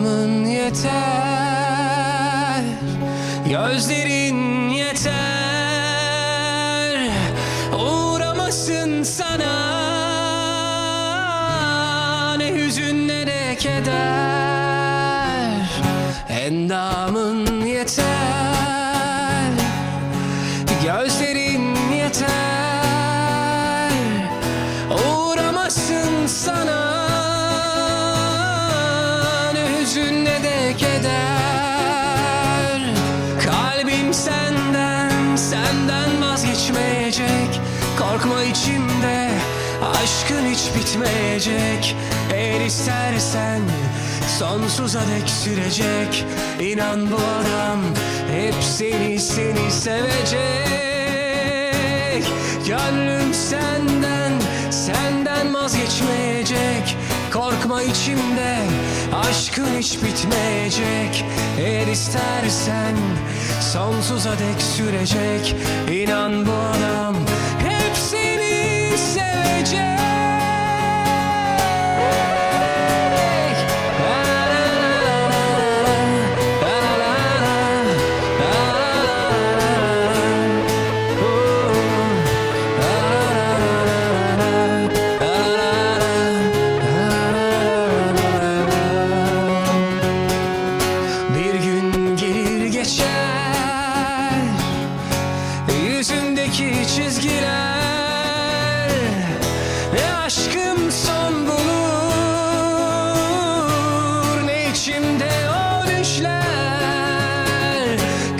Endamın yeter Gözlerin yeter. Uğramasın sana Ne hüzün ne de keder. Endamın yeter Gözlerin yeter. Uğramasın sana keder Kalbim senden, senden vazgeçmeyecek. Korkma içimde aşkın hiç bitmeyecek. Eğer istersen sonsuza dek sürecek. İnan bu adam hep seni seni sevecek. Gönlüm senden senden vazgeçmeyecek Korkma içimde aşkın hiç bitmeyecek. Eğer istersen sonsuza dek sürecek. İnan bu adam çizgiler. Ne aşkım son bulur Ne içimde o düşler.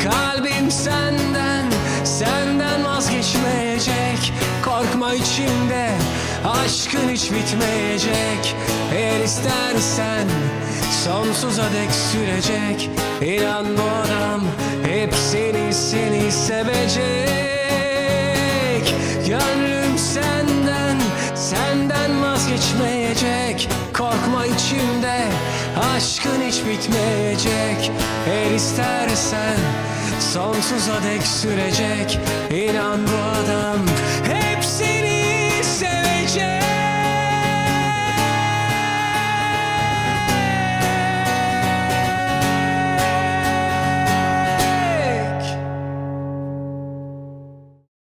Kalbim senden, senden vazgeçmeyecek. Korkma içimde aşkın hiç bitmeyecek. Eğer istersen sonsuza dek sürecek. İnan bu adam hep seni seni sevecek Gönlüm senden senden vazgeçmeyecek. Korkma içimde aşkın hiç bitmeyecek. Eğer istersen sonsuza dek sürecek. İnan bu adam